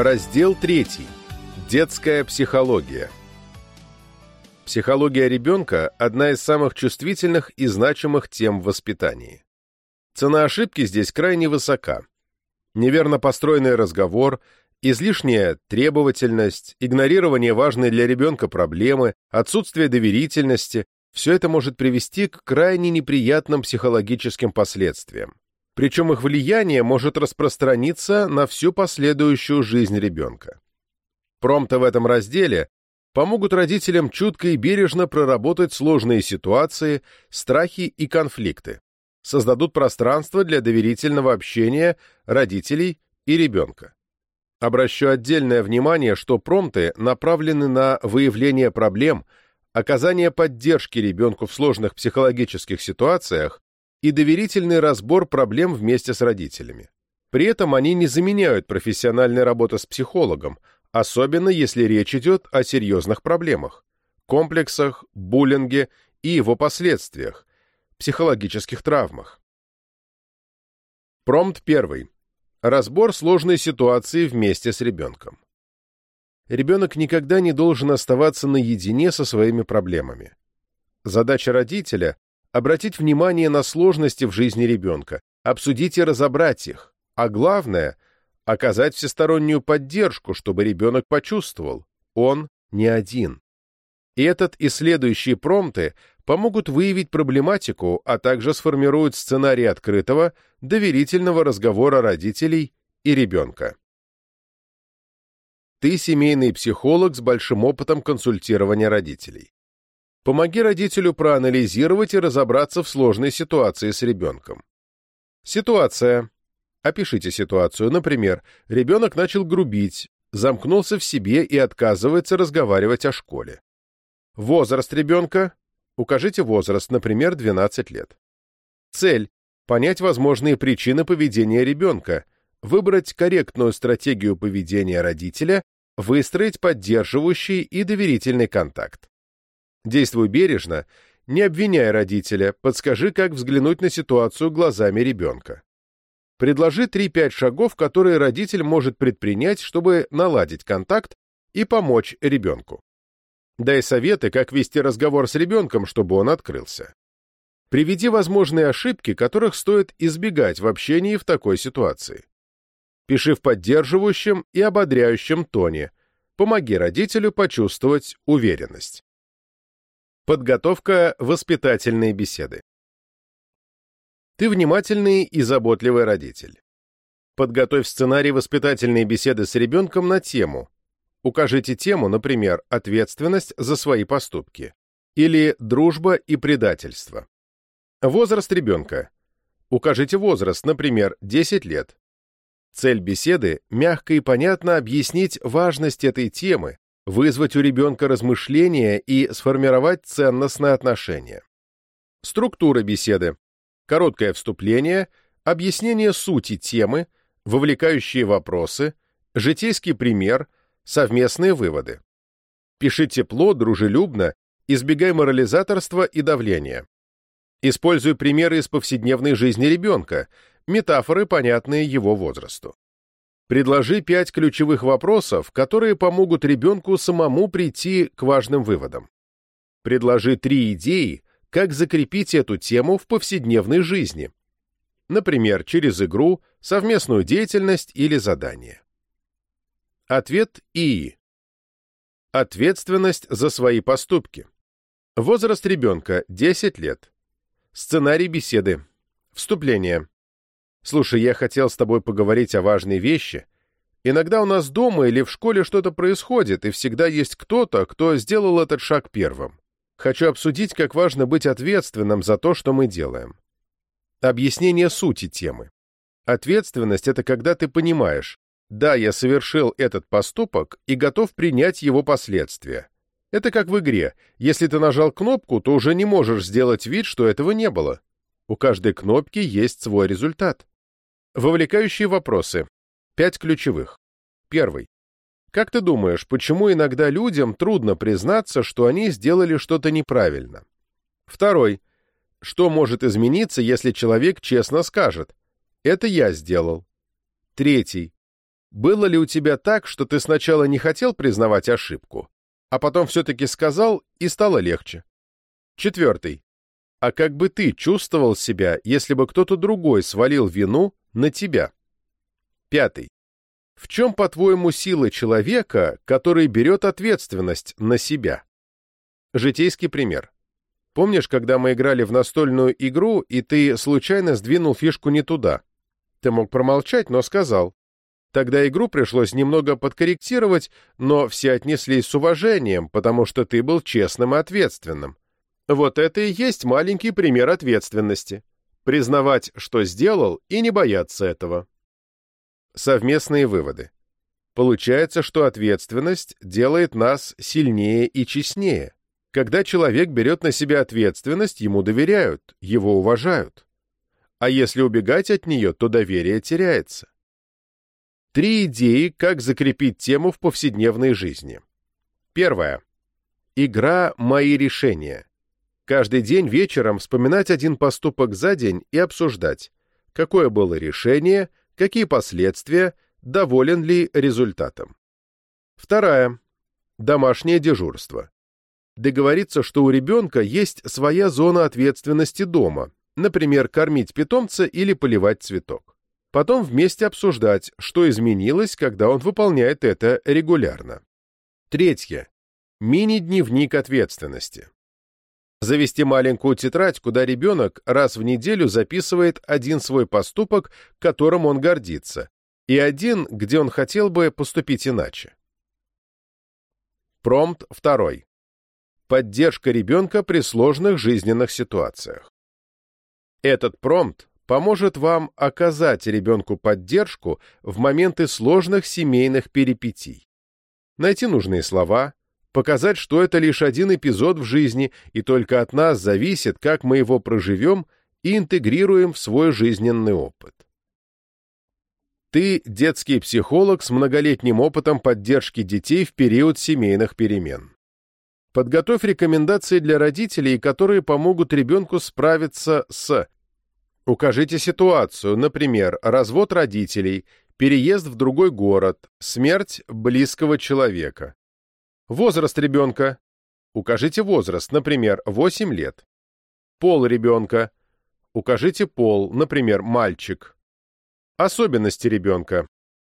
Раздел 3. Детская психология. Психология ребенка – одна из самых чувствительных и значимых тем в воспитании. Цена ошибки здесь крайне высока. Неверно построенный разговор, излишняя требовательность, игнорирование важной для ребенка проблемы, отсутствие доверительности – все это может привести к крайне неприятным психологическим последствиям причем их влияние может распространиться на всю последующую жизнь ребенка. Промпты в этом разделе помогут родителям чутко и бережно проработать сложные ситуации, страхи и конфликты, создадут пространство для доверительного общения родителей и ребенка. Обращу отдельное внимание, что промпты направлены на выявление проблем, оказание поддержки ребенку в сложных психологических ситуациях и доверительный разбор проблем вместе с родителями. При этом они не заменяют профессиональной работы с психологом, особенно если речь идет о серьезных проблемах, комплексах, буллинге и его последствиях, психологических травмах. Промпт первый. Разбор сложной ситуации вместе с ребенком. Ребенок никогда не должен оставаться наедине со своими проблемами. Задача родителя обратить внимание на сложности в жизни ребенка, обсудить и разобрать их, а главное – оказать всестороннюю поддержку, чтобы ребенок почувствовал – он не один. И этот и следующие промпты помогут выявить проблематику, а также сформируют сценарий открытого, доверительного разговора родителей и ребенка. Ты семейный психолог с большим опытом консультирования родителей. Помоги родителю проанализировать и разобраться в сложной ситуации с ребенком. Ситуация. Опишите ситуацию. Например, ребенок начал грубить, замкнулся в себе и отказывается разговаривать о школе. Возраст ребенка. Укажите возраст, например, 12 лет. Цель. Понять возможные причины поведения ребенка, выбрать корректную стратегию поведения родителя, выстроить поддерживающий и доверительный контакт. Действуй бережно, не обвиняй родителя, подскажи, как взглянуть на ситуацию глазами ребенка. Предложи 3-5 шагов, которые родитель может предпринять, чтобы наладить контакт и помочь ребенку. Дай советы, как вести разговор с ребенком, чтобы он открылся. Приведи возможные ошибки, которых стоит избегать в общении в такой ситуации. Пиши в поддерживающем и ободряющем тоне. Помоги родителю почувствовать уверенность. Подготовка воспитательной беседы. Ты внимательный и заботливый родитель. Подготовь сценарий воспитательной беседы с ребенком на тему. Укажите тему, например, «Ответственность за свои поступки» или «Дружба и предательство». Возраст ребенка. Укажите возраст, например, 10 лет. Цель беседы – мягко и понятно объяснить важность этой темы, вызвать у ребенка размышления и сформировать ценностное отношение. Структура беседы. Короткое вступление, объяснение сути темы, вовлекающие вопросы, житейский пример, совместные выводы. Пиши тепло, дружелюбно, избегай морализаторства и давления. Используй примеры из повседневной жизни ребенка, метафоры, понятные его возрасту. Предложи пять ключевых вопросов, которые помогут ребенку самому прийти к важным выводам. Предложи три идеи, как закрепить эту тему в повседневной жизни. Например, через игру, совместную деятельность или задание. Ответ И. Ответственность за свои поступки. Возраст ребенка – 10 лет. Сценарий беседы. Вступление. «Слушай, я хотел с тобой поговорить о важной вещи. Иногда у нас дома или в школе что-то происходит, и всегда есть кто-то, кто сделал этот шаг первым. Хочу обсудить, как важно быть ответственным за то, что мы делаем». Объяснение сути темы. Ответственность — это когда ты понимаешь, да, я совершил этот поступок и готов принять его последствия. Это как в игре. Если ты нажал кнопку, то уже не можешь сделать вид, что этого не было. У каждой кнопки есть свой результат. Вовлекающие вопросы. Пять ключевых. Первый. Как ты думаешь, почему иногда людям трудно признаться, что они сделали что-то неправильно? Второй. Что может измениться, если человек честно скажет «это я сделал»? Третий. Было ли у тебя так, что ты сначала не хотел признавать ошибку, а потом все-таки сказал и стало легче? Четвертый. А как бы ты чувствовал себя, если бы кто-то другой свалил вину на тебя? Пятый. В чем, по-твоему, сила человека, который берет ответственность на себя? Житейский пример. Помнишь, когда мы играли в настольную игру, и ты случайно сдвинул фишку не туда? Ты мог промолчать, но сказал. Тогда игру пришлось немного подкорректировать, но все отнеслись с уважением, потому что ты был честным и ответственным. Вот это и есть маленький пример ответственности. Признавать, что сделал, и не бояться этого. Совместные выводы. Получается, что ответственность делает нас сильнее и честнее. Когда человек берет на себя ответственность, ему доверяют, его уважают. А если убегать от нее, то доверие теряется. Три идеи, как закрепить тему в повседневной жизни. Первое. Игра «Мои решения». Каждый день вечером вспоминать один поступок за день и обсуждать, какое было решение, какие последствия, доволен ли результатом. Вторая. Домашнее дежурство. Договориться, что у ребенка есть своя зона ответственности дома, например, кормить питомца или поливать цветок. Потом вместе обсуждать, что изменилось, когда он выполняет это регулярно. Третье. Мини-дневник ответственности. Завести маленькую тетрадь, куда ребенок раз в неделю записывает один свой поступок, которым он гордится, и один, где он хотел бы поступить иначе. Промпт второй. Поддержка ребенка при сложных жизненных ситуациях. Этот промпт поможет вам оказать ребенку поддержку в моменты сложных семейных перипетий. Найти нужные слова, показать, что это лишь один эпизод в жизни, и только от нас зависит, как мы его проживем и интегрируем в свой жизненный опыт. Ты детский психолог с многолетним опытом поддержки детей в период семейных перемен. Подготовь рекомендации для родителей, которые помогут ребенку справиться с Укажите ситуацию, например, развод родителей, переезд в другой город, смерть близкого человека. Возраст ребенка. Укажите возраст, например, 8 лет. Пол ребенка. Укажите пол, например, мальчик. Особенности ребенка.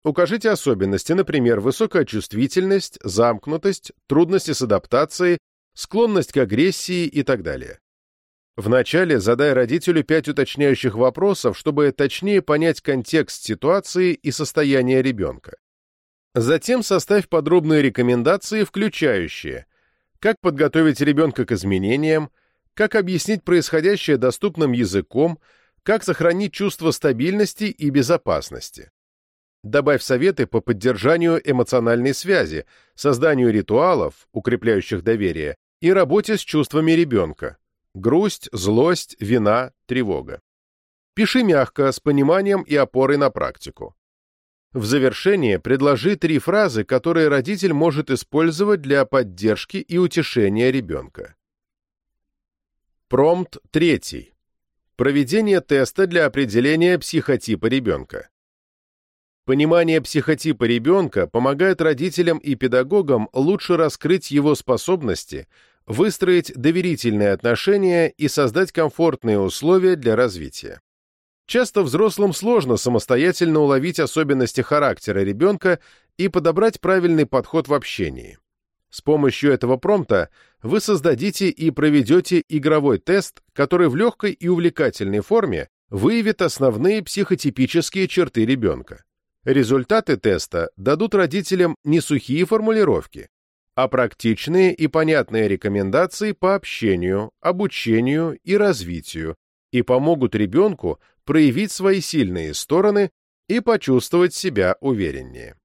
Укажите особенности, например, высокая чувствительность, замкнутость, трудности с адаптацией, склонность к агрессии и так далее. Вначале задай родителю пять уточняющих вопросов, чтобы точнее понять контекст ситуации и состояние ребенка. Затем составь подробные рекомендации, включающие как подготовить ребенка к изменениям, как объяснить происходящее доступным языком, как сохранить чувство стабильности и безопасности. Добавь советы по поддержанию эмоциональной связи, созданию ритуалов, укрепляющих доверие, и работе с чувствами ребенка. Грусть, злость, вина, тревога. Пиши мягко, с пониманием и опорой на практику. В завершение предложи три фразы, которые родитель может использовать для поддержки и утешения ребенка. Промпт третий. Проведение теста для определения психотипа ребенка. Понимание психотипа ребенка помогает родителям и педагогам лучше раскрыть его способности, выстроить доверительные отношения и создать комфортные условия для развития. Часто взрослым сложно самостоятельно уловить особенности характера ребенка и подобрать правильный подход в общении. С помощью этого промпта вы создадите и проведете игровой тест, который в легкой и увлекательной форме выявит основные психотипические черты ребенка. Результаты теста дадут родителям не сухие формулировки, а практичные и понятные рекомендации по общению, обучению и развитию и помогут ребенку проявить свои сильные стороны и почувствовать себя увереннее.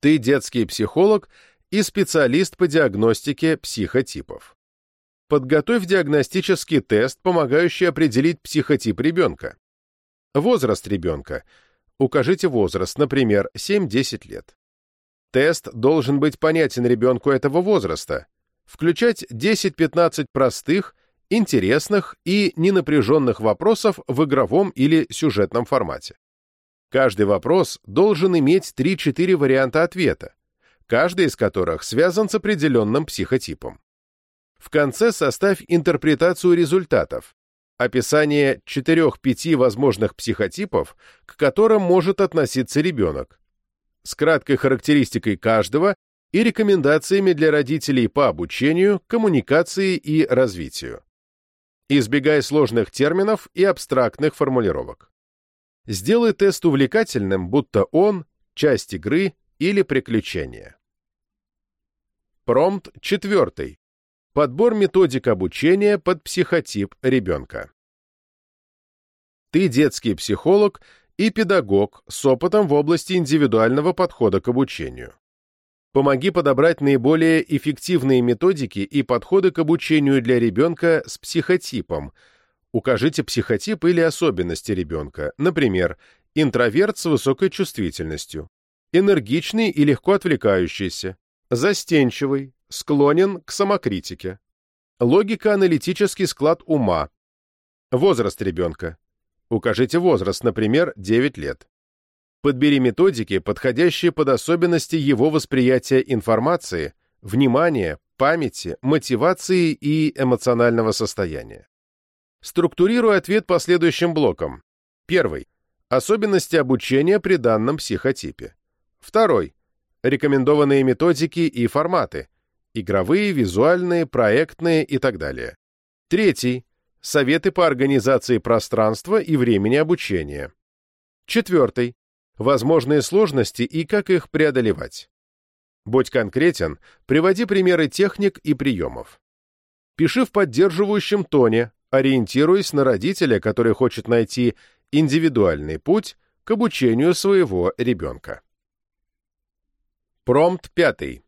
Ты детский психолог и специалист по диагностике психотипов. Подготовь диагностический тест, помогающий определить психотип ребенка. Возраст ребенка. Укажите возраст, например, 7-10 лет. Тест должен быть понятен ребенку этого возраста, включать 10-15 простых, интересных и ненапряженных вопросов в игровом или сюжетном формате. Каждый вопрос должен иметь 3-4 варианта ответа, каждый из которых связан с определенным психотипом. В конце составь интерпретацию результатов, описание 4-5 возможных психотипов, к которым может относиться ребенок, с краткой характеристикой каждого и рекомендациями для родителей по обучению, коммуникации и развитию. Избегай сложных терминов и абстрактных формулировок. Сделай тест увлекательным, будто он – часть игры или приключения. Промпт четвертый. Подбор методик обучения под психотип ребенка. Ты детский психолог и педагог с опытом в области индивидуального подхода к обучению. Помоги подобрать наиболее эффективные методики и подходы к обучению для ребенка с психотипом. Укажите психотип или особенности ребенка, например, интроверт с высокой чувствительностью, энергичный и легко отвлекающийся, застенчивый, склонен к самокритике, логико-аналитический склад ума, возраст ребенка. Укажите возраст, например, 9 лет. Подбери методики, подходящие под особенности его восприятия информации, внимания, памяти, мотивации и эмоционального состояния. Структурируй ответ по следующим блокам. Первый. Особенности обучения при данном психотипе. Второй. Рекомендованные методики и форматы. Игровые, визуальные, проектные и так далее. Третий. Советы по организации пространства и времени обучения. Четвертый возможные сложности и как их преодолевать. Будь конкретен, приводи примеры техник и приемов. Пиши в поддерживающем тоне, ориентируясь на родителя, который хочет найти индивидуальный путь к обучению своего ребенка. Промпт пятый.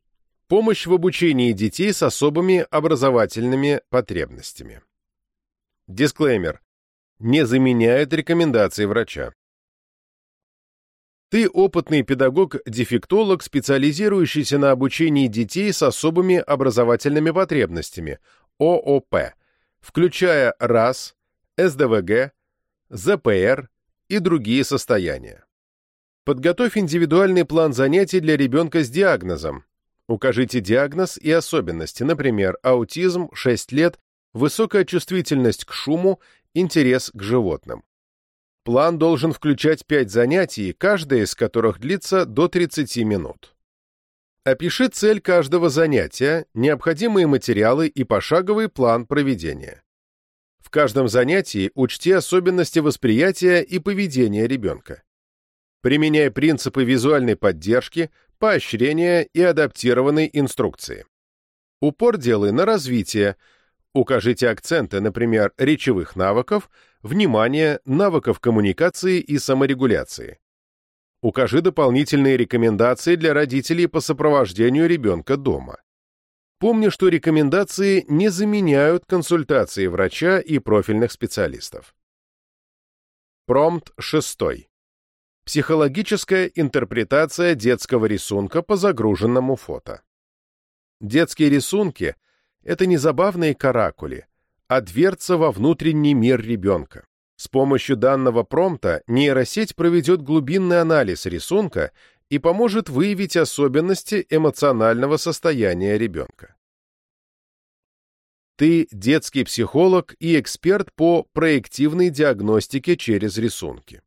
Помощь в обучении детей с особыми образовательными потребностями. Дисклеймер. Не заменяет рекомендации врача. Ты опытный педагог-дефектолог, специализирующийся на обучении детей с особыми образовательными потребностями, ООП, включая РАС, СДВГ, ЗПР и другие состояния. Подготовь индивидуальный план занятий для ребенка с диагнозом. Укажите диагноз и особенности, например, аутизм, 6 лет, высокая чувствительность к шуму, интерес к животным. План должен включать 5 занятий, каждое из которых длится до 30 минут. Опиши цель каждого занятия, необходимые материалы и пошаговый план проведения. В каждом занятии учти особенности восприятия и поведения ребенка. Применяй принципы визуальной поддержки, поощрения и адаптированной инструкции. Упор делай на развитие. Укажите акценты, например, речевых навыков, внимания, навыков коммуникации и саморегуляции. Укажи дополнительные рекомендации для родителей по сопровождению ребенка дома. Помни, что рекомендации не заменяют консультации врача и профильных специалистов. Промпт 6. Психологическая интерпретация детского рисунка по загруженному фото. Детские рисунки – это не забавные каракули, а дверца во внутренний мир ребенка. С помощью данного промпта нейросеть проведет глубинный анализ рисунка и поможет выявить особенности эмоционального состояния ребенка. Ты детский психолог и эксперт по проективной диагностике через рисунки.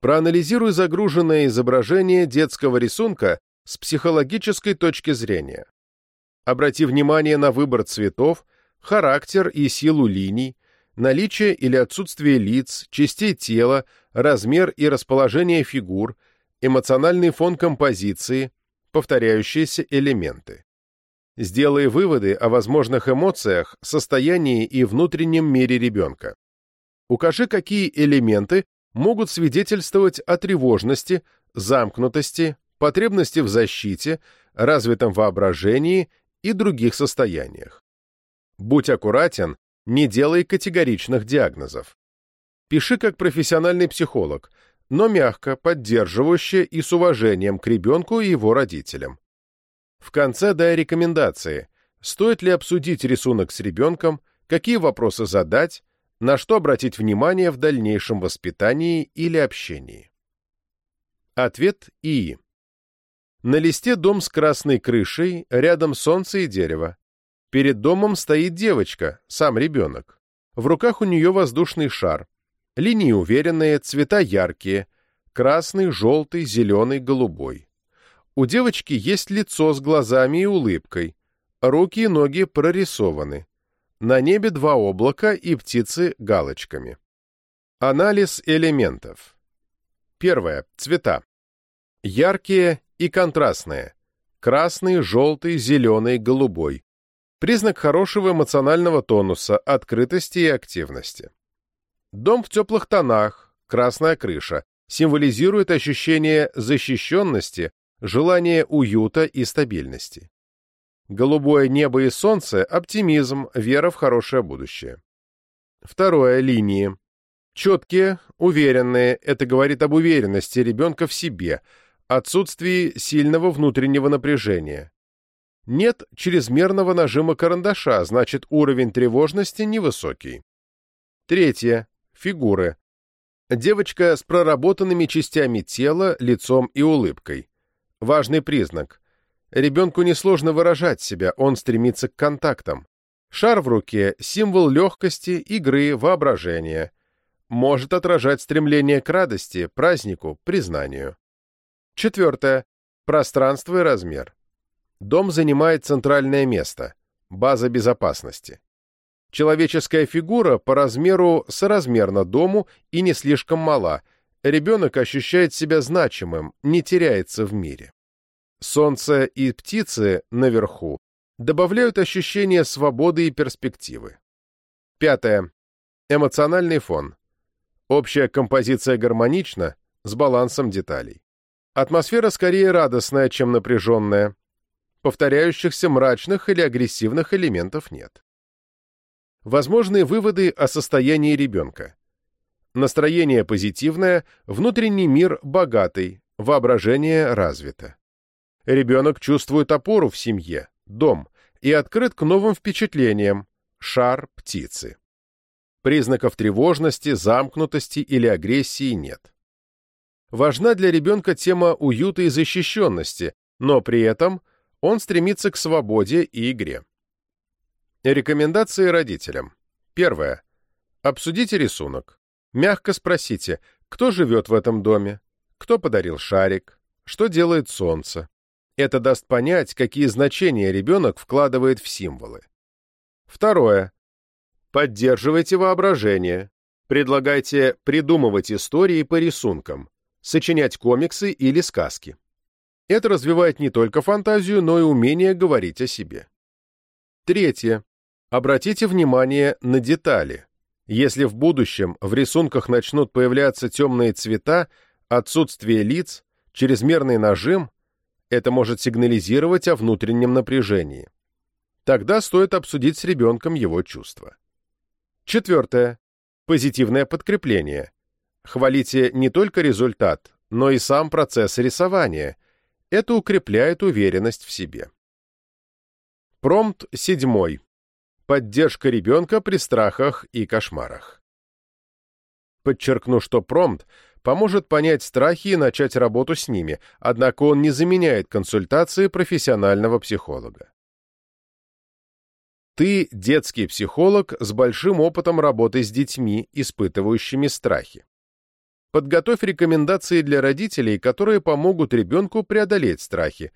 Проанализируй загруженное изображение детского рисунка с психологической точки зрения. Обрати внимание на выбор цветов, характер и силу линий, наличие или отсутствие лиц, частей тела, размер и расположение фигур, эмоциональный фон композиции, повторяющиеся элементы. Сделай выводы о возможных эмоциях, состоянии и внутреннем мире ребенка. Укажи, какие элементы могут свидетельствовать о тревожности, замкнутости, потребности в защите, развитом воображении и других состояниях. Будь аккуратен, не делай категоричных диагнозов. Пиши как профессиональный психолог, но мягко, поддерживающе и с уважением к ребенку и его родителям. В конце дай рекомендации, стоит ли обсудить рисунок с ребенком, какие вопросы задать, на что обратить внимание в дальнейшем воспитании или общении. Ответ И. На листе дом с красной крышей, рядом солнце и дерево. Перед домом стоит девочка, сам ребенок. В руках у нее воздушный шар. Линии уверенные, цвета яркие. Красный, желтый, зеленый, голубой. У девочки есть лицо с глазами и улыбкой. Руки и ноги прорисованы. На небе два облака и птицы галочками. Анализ элементов. Первое. Цвета. Яркие и контрастные. Красный, желтый, зеленый, голубой. Признак хорошего эмоционального тонуса, открытости и активности. Дом в теплых тонах, красная крыша, символизирует ощущение защищенности, желание уюта и стабильности. Голубое небо и солнце – оптимизм, вера в хорошее будущее. Второе – линии. Четкие, уверенные – это говорит об уверенности ребенка в себе, отсутствии сильного внутреннего напряжения. Нет чрезмерного нажима карандаша, значит уровень тревожности невысокий. Третье. Фигуры. Девочка с проработанными частями тела, лицом и улыбкой. Важный признак. Ребенку несложно выражать себя, он стремится к контактам. Шар в руке – символ легкости, игры, воображения. Может отражать стремление к радости, празднику, признанию. Четвертое. Пространство и размер. Дом занимает центральное место, база безопасности. Человеческая фигура по размеру соразмерна дому и не слишком мала. Ребенок ощущает себя значимым, не теряется в мире. Солнце и птицы наверху добавляют ощущение свободы и перспективы. Пятое. Эмоциональный фон. Общая композиция гармонична, с балансом деталей. Атмосфера скорее радостная, чем напряженная повторяющихся мрачных или агрессивных элементов нет. Возможные выводы о состоянии ребенка. Настроение позитивное, внутренний мир богатый, воображение развито. Ребенок чувствует опору в семье, дом, и открыт к новым впечатлениям, шар птицы. Признаков тревожности, замкнутости или агрессии нет. Важна для ребенка тема уюта и защищенности, но при этом он стремится к свободе и игре. Рекомендации родителям. Первое. Обсудите рисунок. Мягко спросите, кто живет в этом доме, кто подарил шарик, что делает солнце. Это даст понять, какие значения ребенок вкладывает в символы. Второе. Поддерживайте воображение. Предлагайте придумывать истории по рисункам, сочинять комиксы или сказки. Это развивает не только фантазию, но и умение говорить о себе. Третье. Обратите внимание на детали. Если в будущем в рисунках начнут появляться темные цвета, отсутствие лиц, чрезмерный нажим, это может сигнализировать о внутреннем напряжении. Тогда стоит обсудить с ребенком его чувства. Четвертое. Позитивное подкрепление. Хвалите не только результат, но и сам процесс рисования – это укрепляет уверенность в себе. Промпт седьмой. Поддержка ребенка при страхах и кошмарах. Подчеркну, что промпт поможет понять страхи и начать работу с ними, однако он не заменяет консультации профессионального психолога. Ты детский психолог с большим опытом работы с детьми, испытывающими страхи. Подготовь рекомендации для родителей, которые помогут ребенку преодолеть страхи.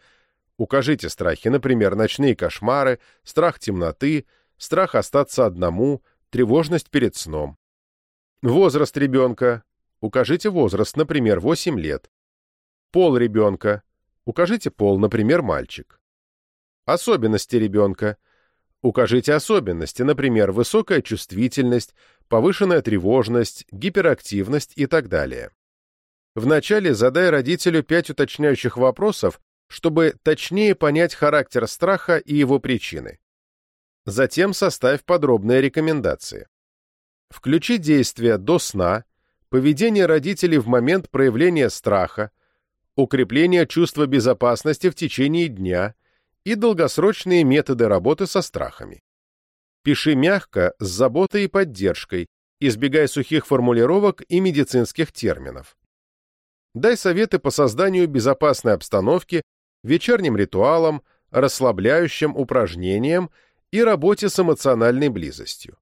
Укажите страхи, например, ночные кошмары, страх темноты, страх остаться одному, тревожность перед сном. Возраст ребенка. Укажите возраст, например, 8 лет. Пол ребенка. Укажите пол, например, мальчик. Особенности ребенка. Укажите особенности, например, высокая чувствительность, повышенная тревожность, гиперактивность и так далее. Вначале задай родителю пять уточняющих вопросов, чтобы точнее понять характер страха и его причины. Затем составь подробные рекомендации. Включи действия до сна, поведение родителей в момент проявления страха, укрепление чувства безопасности в течение дня и долгосрочные методы работы со страхами. Пиши мягко, с заботой и поддержкой, избегая сухих формулировок и медицинских терминов. Дай советы по созданию безопасной обстановки, вечерним ритуалам, расслабляющим упражнениям и работе с эмоциональной близостью.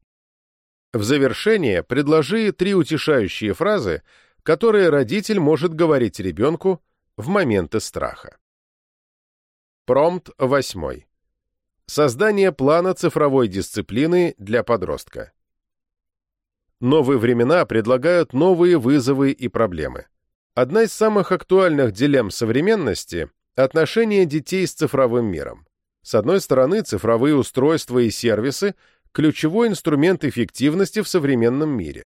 В завершение предложи три утешающие фразы, которые родитель может говорить ребенку в моменты страха. Промпт 8. Создание плана цифровой дисциплины для подростка. Новые времена предлагают новые вызовы и проблемы. Одна из самых актуальных дилемм современности – отношение детей с цифровым миром. С одной стороны, цифровые устройства и сервисы – ключевой инструмент эффективности в современном мире.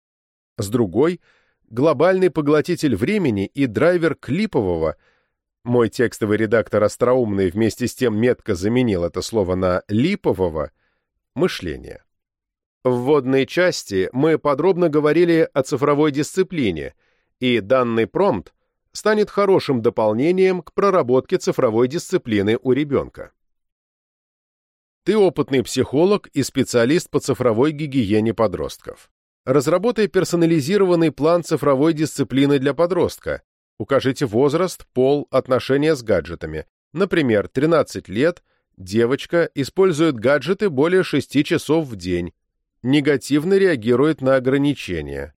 С другой – глобальный поглотитель времени и драйвер клипового – мой текстовый редактор остроумный вместе с тем метко заменил это слово на «липового» мышления. В вводной части мы подробно говорили о цифровой дисциплине, и данный промпт станет хорошим дополнением к проработке цифровой дисциплины у ребенка. Ты опытный психолог и специалист по цифровой гигиене подростков. Разработай персонализированный план цифровой дисциплины для подростка, Укажите возраст, пол, отношения с гаджетами. Например, 13 лет, девочка использует гаджеты более 6 часов в день, негативно реагирует на ограничения.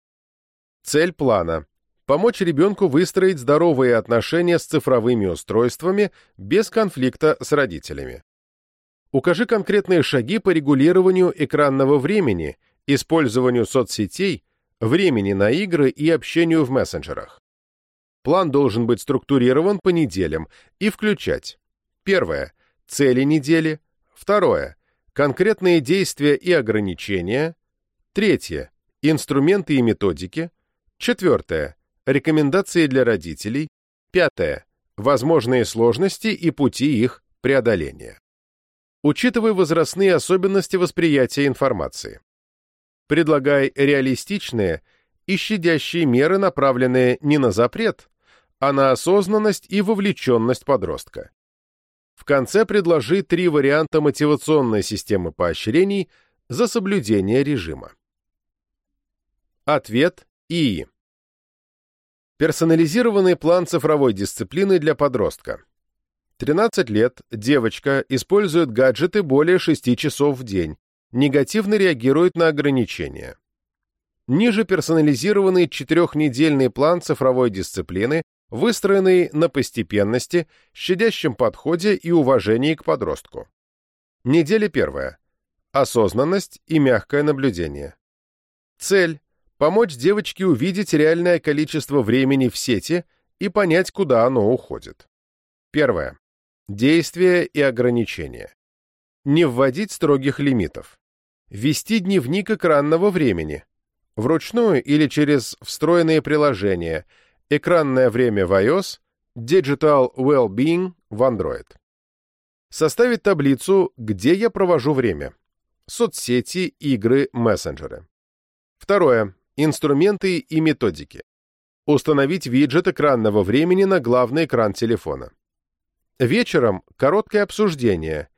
Цель плана – помочь ребенку выстроить здоровые отношения с цифровыми устройствами без конфликта с родителями. Укажи конкретные шаги по регулированию экранного времени, использованию соцсетей, времени на игры и общению в мессенджерах. План должен быть структурирован по неделям и включать. Первое – цели недели, второе – конкретные действия и ограничения, третье – инструменты и методики, четвертое – рекомендации для родителей, пятое – возможные сложности и пути их преодоления. Учитывая возрастные особенности восприятия информации. Предлагай реалистичные и щадящие меры, направленные не на запрет, а на осознанность и вовлеченность подростка. В конце предложи три варианта мотивационной системы поощрений за соблюдение режима. Ответ И. Персонализированный план цифровой дисциплины для подростка. 13 лет, девочка, использует гаджеты более 6 часов в день, негативно реагирует на ограничения. Ниже персонализированный четырехнедельный план цифровой дисциплины выстроенный на постепенности, щадящем подходе и уважении к подростку. Неделя первая. Осознанность и мягкое наблюдение. Цель – помочь девочке увидеть реальное количество времени в сети и понять, куда оно уходит. Первое. Действия и ограничения. Не вводить строгих лимитов. Вести дневник экранного времени. Вручную или через встроенные приложения – Экранное время в iOS, Digital Well-being в Android. Составить таблицу «Где я провожу время?» Соцсети, игры, мессенджеры. Второе. Инструменты и методики. Установить виджет экранного времени на главный экран телефона. Вечером короткое обсуждение.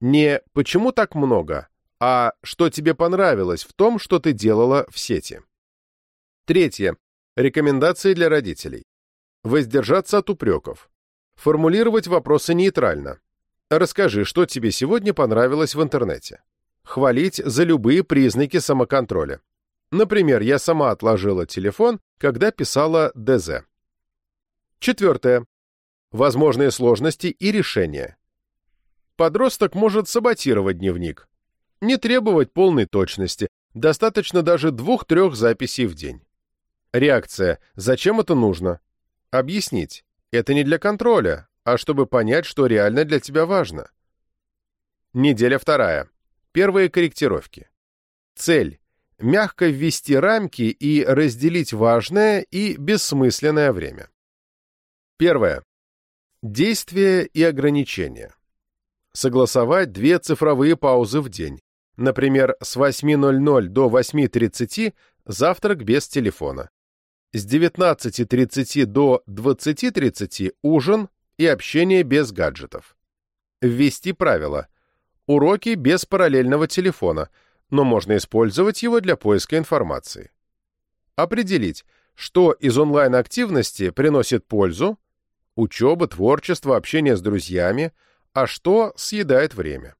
Не «почему так много?», а «что тебе понравилось в том, что ты делала в сети?». Третье. Рекомендации для родителей. Воздержаться от упреков. Формулировать вопросы нейтрально. Расскажи, что тебе сегодня понравилось в интернете. Хвалить за любые признаки самоконтроля. Например, я сама отложила телефон, когда писала ДЗ. Четвертое. Возможные сложности и решения. Подросток может саботировать дневник. Не требовать полной точности, достаточно даже двух-трех записей в день. Реакция «Зачем это нужно?» Объяснить. Это не для контроля, а чтобы понять, что реально для тебя важно. Неделя вторая. Первые корректировки. Цель. Мягко ввести рамки и разделить важное и бессмысленное время. Первое. Действия и ограничения. Согласовать две цифровые паузы в день. Например, с 8.00 до 8.30 завтрак без телефона с 19.30 до 20.30 ужин и общение без гаджетов. Ввести правило. Уроки без параллельного телефона, но можно использовать его для поиска информации. Определить, что из онлайн-активности приносит пользу, учеба, творчество, общение с друзьями, а что съедает время.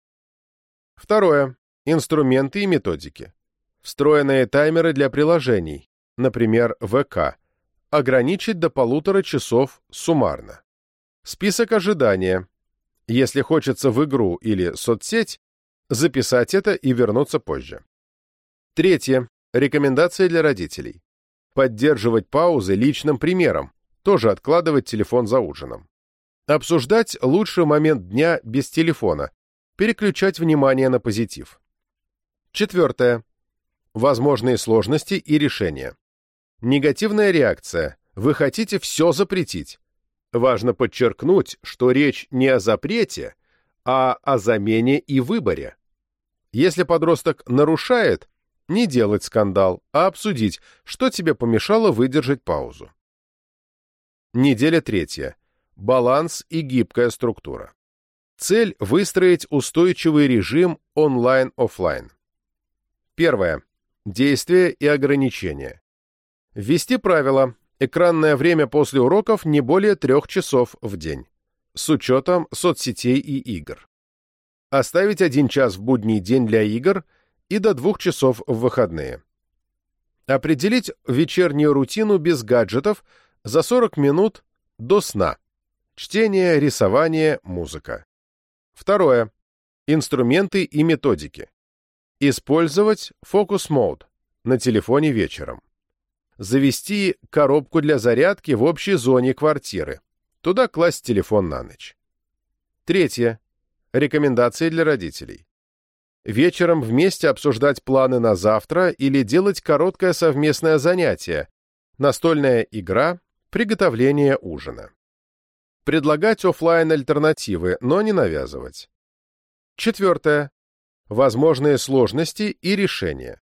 Второе. Инструменты и методики. Встроенные таймеры для приложений, например, ВК, ограничить до полутора часов суммарно. Список ожидания. Если хочется в игру или соцсеть, записать это и вернуться позже. Третье. Рекомендации для родителей. Поддерживать паузы личным примером, тоже откладывать телефон за ужином. Обсуждать лучший момент дня без телефона, переключать внимание на позитив. Четвертое. Возможные сложности и решения. Негативная реакция. Вы хотите все запретить. Важно подчеркнуть, что речь не о запрете, а о замене и выборе. Если подросток нарушает, не делать скандал, а обсудить, что тебе помешало выдержать паузу. Неделя третья. Баланс и гибкая структура. Цель – выстроить устойчивый режим онлайн-офлайн. Первое. Действия и ограничения. Ввести правило. Экранное время после уроков не более трех часов в день. С учетом соцсетей и игр. Оставить один час в будний день для игр и до двух часов в выходные. Определить вечернюю рутину без гаджетов за 40 минут до сна. Чтение, рисование, музыка. Второе. Инструменты и методики. Использовать Mode на телефоне вечером. Завести коробку для зарядки в общей зоне квартиры. Туда класть телефон на ночь. Третье. Рекомендации для родителей. Вечером вместе обсуждать планы на завтра или делать короткое совместное занятие, настольная игра, приготовление ужина. Предлагать офлайн альтернативы, но не навязывать. Четвертое. Возможные сложности и решения.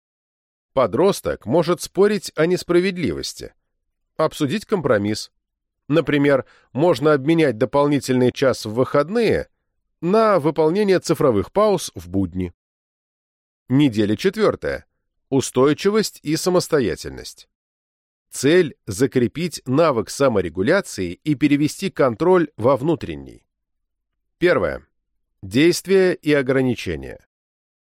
Подросток может спорить о несправедливости, обсудить компромисс. Например, можно обменять дополнительный час в выходные на выполнение цифровых пауз в будни. Неделя четвертая. Устойчивость и самостоятельность. Цель – закрепить навык саморегуляции и перевести контроль во внутренний. Первое. Действия и ограничения.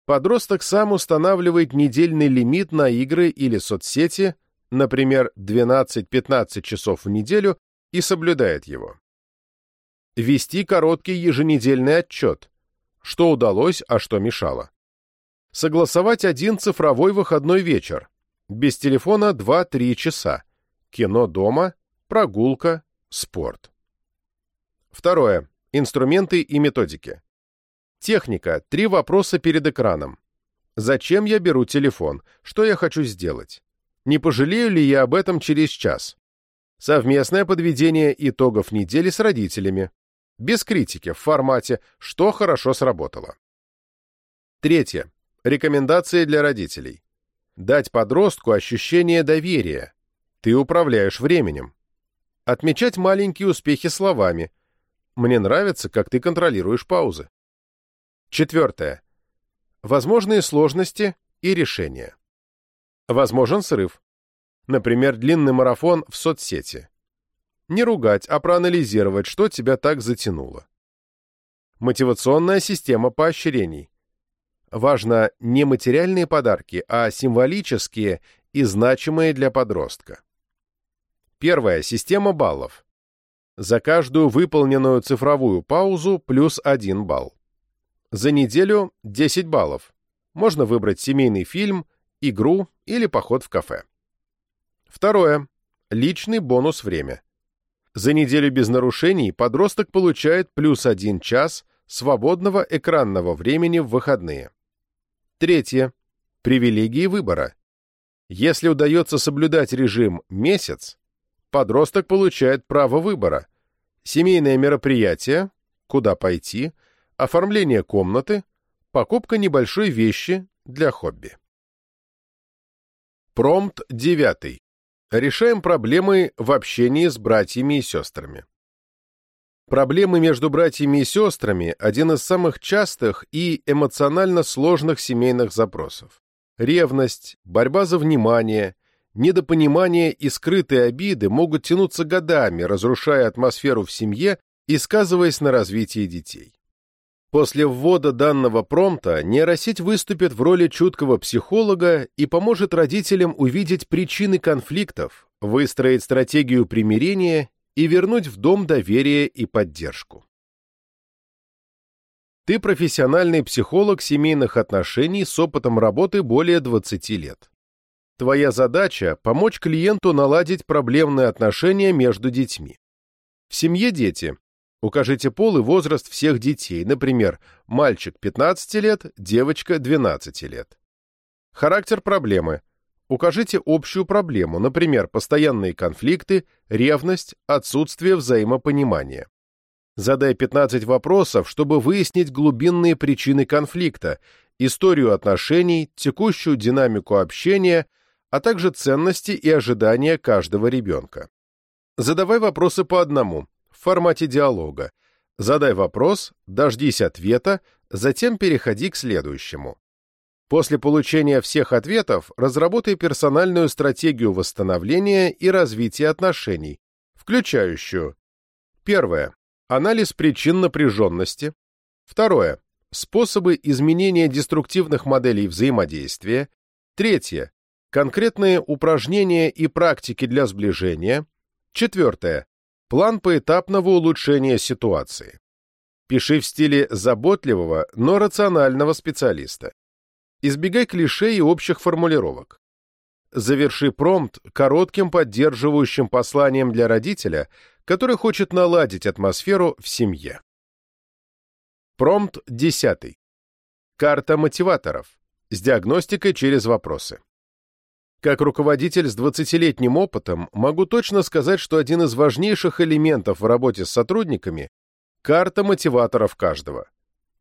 Подросток сам устанавливает недельный лимит на игры или соцсети, например, 12-15 часов в неделю, и соблюдает его вести короткий еженедельный отчет, что удалось, а что мешало. Согласовать один цифровой выходной вечер, без телефона 2-3 часа, кино дома, прогулка, спорт. Второе. Инструменты и методики. Техника. Три вопроса перед экраном. Зачем я беру телефон? Что я хочу сделать? Не пожалею ли я об этом через час? Совместное подведение итогов недели с родителями без критики, в формате «что хорошо сработало». Третье. Рекомендации для родителей. Дать подростку ощущение доверия. Ты управляешь временем. Отмечать маленькие успехи словами. Мне нравится, как ты контролируешь паузы. Четвертое. Возможные сложности и решения. Возможен срыв. Например, длинный марафон в соцсети. Не ругать, а проанализировать, что тебя так затянуло. Мотивационная система поощрений. Важно не материальные подарки, а символические и значимые для подростка. Первая система баллов. За каждую выполненную цифровую паузу плюс 1 балл. За неделю 10 баллов. Можно выбрать семейный фильм, игру или поход в кафе. Второе. Личный бонус время. За неделю без нарушений подросток получает плюс один час свободного экранного времени в выходные. Третье. Привилегии выбора. Если удается соблюдать режим месяц, подросток получает право выбора. Семейное мероприятие, куда пойти, оформление комнаты, покупка небольшой вещи для хобби. Промпт девятый. Решаем проблемы в общении с братьями и сестрами. Проблемы между братьями и сестрами – один из самых частых и эмоционально сложных семейных запросов. Ревность, борьба за внимание, недопонимание и скрытые обиды могут тянуться годами, разрушая атмосферу в семье и сказываясь на развитии детей. После ввода данного промпта нейросеть выступит в роли чуткого психолога и поможет родителям увидеть причины конфликтов, выстроить стратегию примирения и вернуть в дом доверие и поддержку. Ты профессиональный психолог семейных отношений с опытом работы более 20 лет. Твоя задача – помочь клиенту наладить проблемные отношения между детьми. В семье дети. Укажите пол и возраст всех детей, например, мальчик 15 лет, девочка 12 лет. Характер проблемы. Укажите общую проблему, например, постоянные конфликты, ревность, отсутствие взаимопонимания. Задай 15 вопросов, чтобы выяснить глубинные причины конфликта, историю отношений, текущую динамику общения, а также ценности и ожидания каждого ребенка. Задавай вопросы по одному, формате диалога. Задай вопрос, дождись ответа, затем переходи к следующему. После получения всех ответов разработай персональную стратегию восстановления и развития отношений, включающую Первое. Анализ причин напряженности. Второе. Способы изменения деструктивных моделей взаимодействия. Третье. Конкретные упражнения и практики для сближения. Четвертое. План поэтапного улучшения ситуации. Пиши в стиле заботливого, но рационального специалиста. Избегай клише и общих формулировок. Заверши промпт коротким поддерживающим посланием для родителя, который хочет наладить атмосферу в семье. Промпт 10. Карта мотиваторов. С диагностикой через вопросы. Как руководитель с 20-летним опытом могу точно сказать, что один из важнейших элементов в работе с сотрудниками – карта мотиваторов каждого.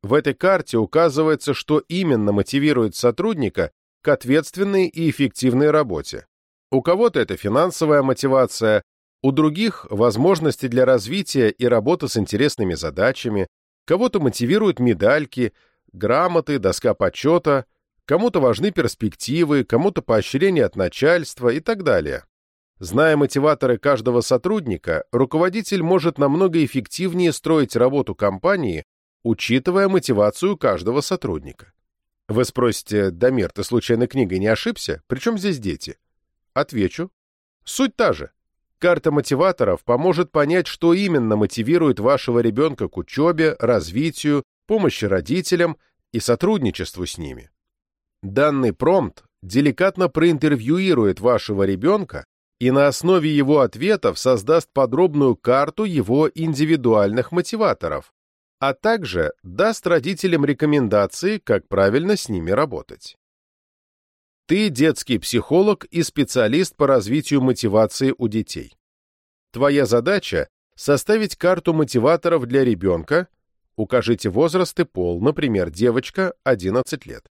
В этой карте указывается, что именно мотивирует сотрудника к ответственной и эффективной работе. У кого-то это финансовая мотивация, у других – возможности для развития и работы с интересными задачами, кого-то мотивируют медальки, грамоты, доска почета, кому-то важны перспективы, кому-то поощрение от начальства и так далее. Зная мотиваторы каждого сотрудника, руководитель может намного эффективнее строить работу компании, учитывая мотивацию каждого сотрудника. Вы спросите, Дамир, ты случайно книгой не ошибся? Причем здесь дети? Отвечу. Суть та же. Карта мотиваторов поможет понять, что именно мотивирует вашего ребенка к учебе, развитию, помощи родителям и сотрудничеству с ними. Данный промпт деликатно проинтервьюирует вашего ребенка и на основе его ответов создаст подробную карту его индивидуальных мотиваторов, а также даст родителям рекомендации, как правильно с ними работать. Ты детский психолог и специалист по развитию мотивации у детей. Твоя задача – составить карту мотиваторов для ребенка, укажите возраст и пол, например, девочка, 11 лет.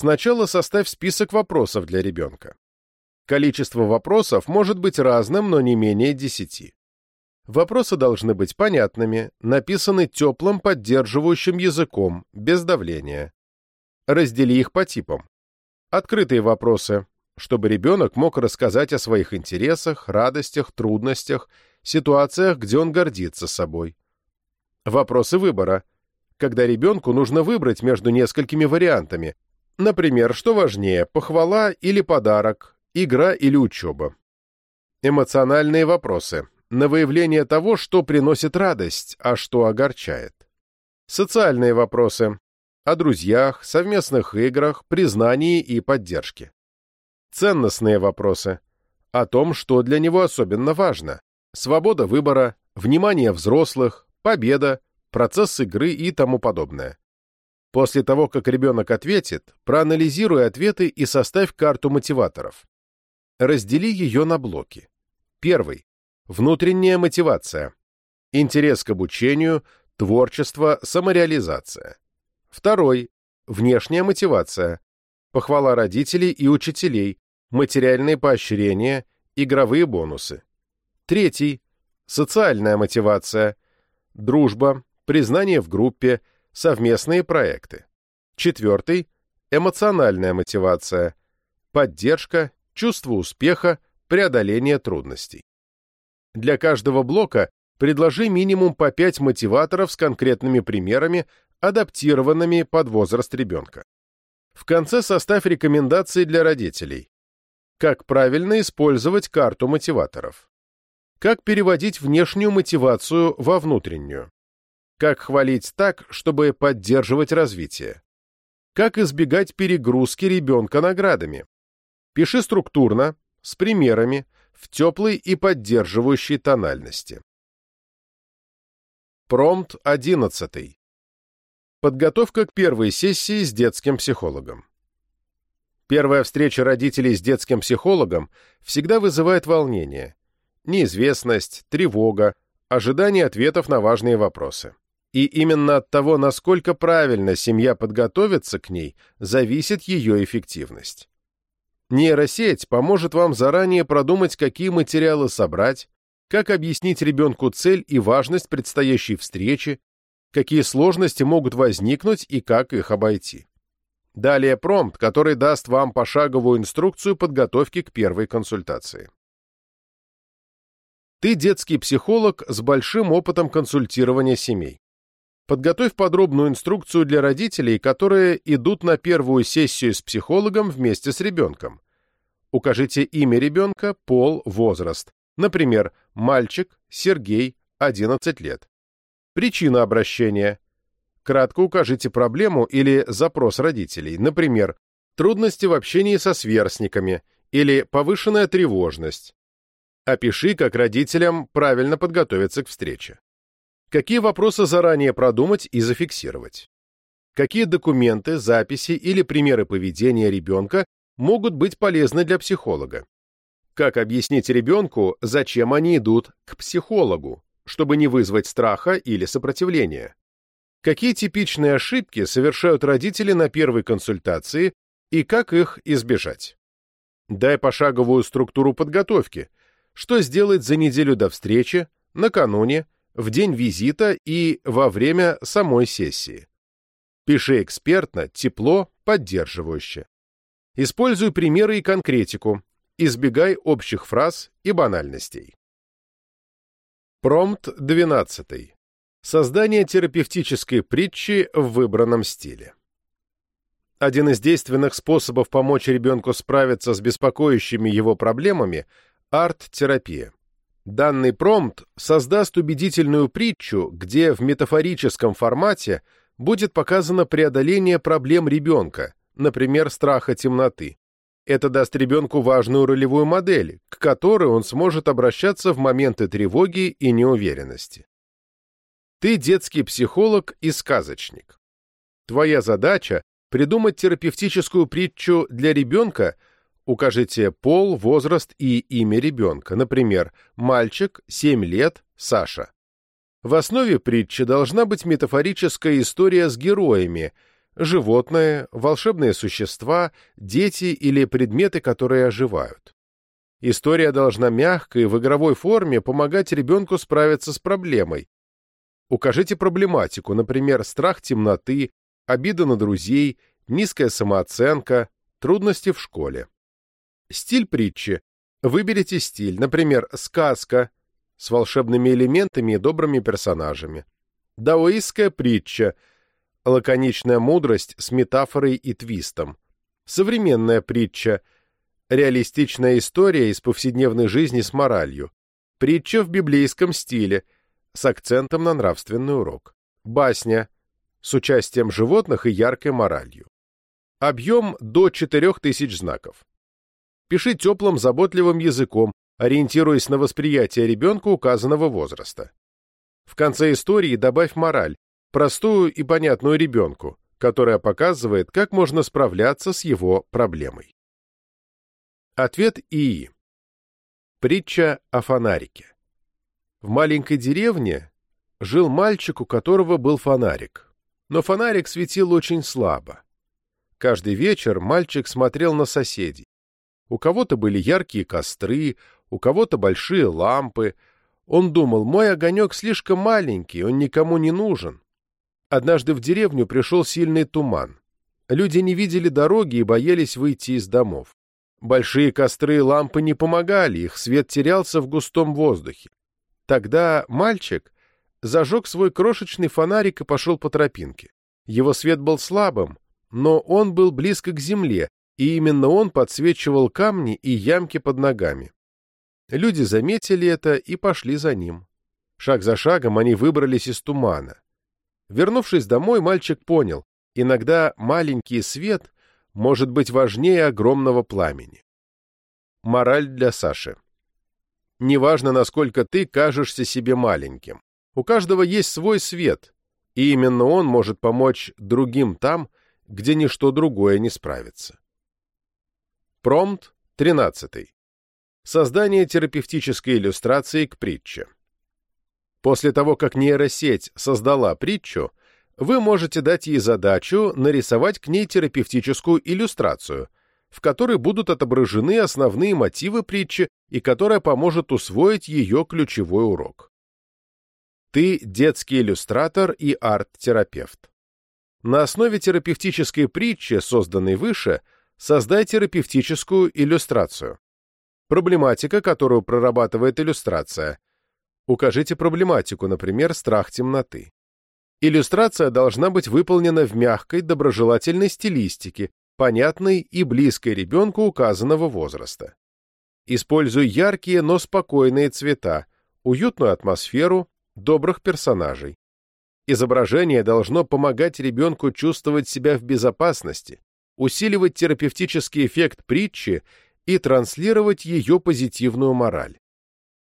Сначала составь список вопросов для ребенка. Количество вопросов может быть разным, но не менее 10. Вопросы должны быть понятными, написаны теплым поддерживающим языком, без давления. Раздели их по типам. Открытые вопросы, чтобы ребенок мог рассказать о своих интересах, радостях, трудностях, ситуациях, где он гордится собой. Вопросы выбора, когда ребенку нужно выбрать между несколькими вариантами, например, что важнее, похвала или подарок, игра или учеба. Эмоциональные вопросы, на выявление того, что приносит радость, а что огорчает. Социальные вопросы, о друзьях, совместных играх, признании и поддержке. Ценностные вопросы. О том, что для него особенно важно. Свобода выбора, внимание взрослых, победа, процесс игры и тому подобное. После того, как ребенок ответит, проанализируй ответы и составь карту мотиваторов. Раздели ее на блоки. Первый. Внутренняя мотивация. Интерес к обучению, творчество, самореализация. Второй – внешняя мотивация. Похвала родителей и учителей, материальные поощрения, игровые бонусы. Третий – социальная мотивация. Дружба, признание в группе, совместные проекты. Четвертый – эмоциональная мотивация. Поддержка, чувство успеха, преодоление трудностей. Для каждого блока предложи минимум по 5 мотиваторов с конкретными примерами, адаптированными под возраст ребенка. В конце составь рекомендации для родителей. Как правильно использовать карту мотиваторов. Как переводить внешнюю мотивацию во внутреннюю. Как хвалить так, чтобы поддерживать развитие. Как избегать перегрузки ребенка наградами. Пиши структурно, с примерами, в теплой и поддерживающей тональности. Промпт 11. Подготовка к первой сессии с детским психологом. Первая встреча родителей с детским психологом всегда вызывает волнение, неизвестность, тревога, ожидание ответов на важные вопросы. И именно от того, насколько правильно семья подготовится к ней, зависит ее эффективность. Нейросеть поможет вам заранее продумать, какие материалы собрать, как объяснить ребенку цель и важность предстоящей встречи, какие сложности могут возникнуть и как их обойти. Далее промпт, который даст вам пошаговую инструкцию подготовки к первой консультации. Ты детский психолог с большим опытом консультирования семей. Подготовь подробную инструкцию для родителей, которые идут на первую сессию с психологом вместе с ребенком. Укажите имя ребенка, пол, возраст. Например, мальчик Сергей, 11 лет. Причина обращения. Кратко укажите проблему или запрос родителей. Например, трудности в общении со сверстниками или повышенная тревожность. Опиши, как родителям правильно подготовиться к встрече. Какие вопросы заранее продумать и зафиксировать? Какие документы, записи или примеры поведения ребенка могут быть полезны для психолога? Как объяснить ребенку, зачем они идут к психологу, чтобы не вызвать страха или сопротивления? Какие типичные ошибки совершают родители на первой консультации и как их избежать? Дай пошаговую структуру подготовки, что сделать за неделю до встречи, накануне, в день визита и во время самой сессии. Пиши экспертно, тепло, поддерживающе. Используй примеры и конкретику, избегай общих фраз и банальностей. Промпт 12. Создание терапевтической притчи в выбранном стиле. Один из действенных способов помочь ребенку справиться с беспокоящими его проблемами – арт-терапия. Данный промпт создаст убедительную притчу, где в метафорическом формате будет показано преодоление проблем ребенка, например, страха темноты. Это даст ребенку важную ролевую модель, к которой он сможет обращаться в моменты тревоги и неуверенности. Ты детский психолог и сказочник. Твоя задача – придумать терапевтическую притчу для ребенка – Укажите пол, возраст и имя ребенка, например, мальчик, 7 лет, Саша. В основе притчи должна быть метафорическая история с героями, животные, волшебные существа, дети или предметы, которые оживают. История должна мягко и в игровой форме помогать ребенку справиться с проблемой. Укажите проблематику, например, страх темноты, обида на друзей, низкая самооценка, трудности в школе. Стиль притчи. Выберите стиль, например, сказка с волшебными элементами и добрыми персонажами. Даоистская притча. Лаконичная мудрость с метафорой и твистом. Современная притча. Реалистичная история из повседневной жизни с моралью. Притча в библейском стиле, с акцентом на нравственный урок. Басня, с участием животных и яркой моралью. Объем до 4000 знаков. Пиши теплым, заботливым языком, ориентируясь на восприятие ребенка указанного возраста. В конце истории добавь мораль, простую и понятную ребенку, которая показывает, как можно справляться с его проблемой. Ответ ИИ. Притча о фонарике. В маленькой деревне жил мальчик, у которого был фонарик. Но фонарик светил очень слабо. Каждый вечер мальчик смотрел на соседей. У кого-то были яркие костры, у кого-то большие лампы. Он думал, мой огонек слишком маленький, он никому не нужен. Однажды в деревню пришел сильный туман. Люди не видели дороги и боялись выйти из домов. Большие костры и лампы не помогали, их свет терялся в густом воздухе. Тогда мальчик зажег свой крошечный фонарик и пошел по тропинке. Его свет был слабым, но он был близко к земле, и именно он подсвечивал камни и ямки под ногами. Люди заметили это и пошли за ним. Шаг за шагом они выбрались из тумана. Вернувшись домой, мальчик понял, иногда маленький свет может быть важнее огромного пламени. Мораль для Саши. Неважно, насколько ты кажешься себе маленьким. У каждого есть свой свет, и именно он может помочь другим там, где ничто другое не справится. Промпт 13. Создание терапевтической иллюстрации к притче. После того, как нейросеть создала притчу, вы можете дать ей задачу нарисовать к ней терапевтическую иллюстрацию, в которой будут отображены основные мотивы притчи и которая поможет усвоить ее ключевой урок. Ты детский иллюстратор и арт-терапевт. На основе терапевтической притчи, созданной выше, создай терапевтическую иллюстрацию. Проблематика, которую прорабатывает иллюстрация. Укажите проблематику, например, страх темноты. Иллюстрация должна быть выполнена в мягкой, доброжелательной стилистике, понятной и близкой ребенку указанного возраста. Используй яркие, но спокойные цвета, уютную атмосферу, добрых персонажей. Изображение должно помогать ребенку чувствовать себя в безопасности, усиливать терапевтический эффект притчи и транслировать ее позитивную мораль.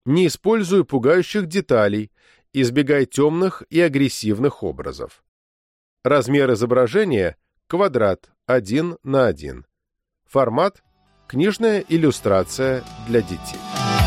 Не используй пугающих деталей, избегай темных и агрессивных образов. Размер изображения – квадрат 1 на 1. Формат – книжная иллюстрация для детей.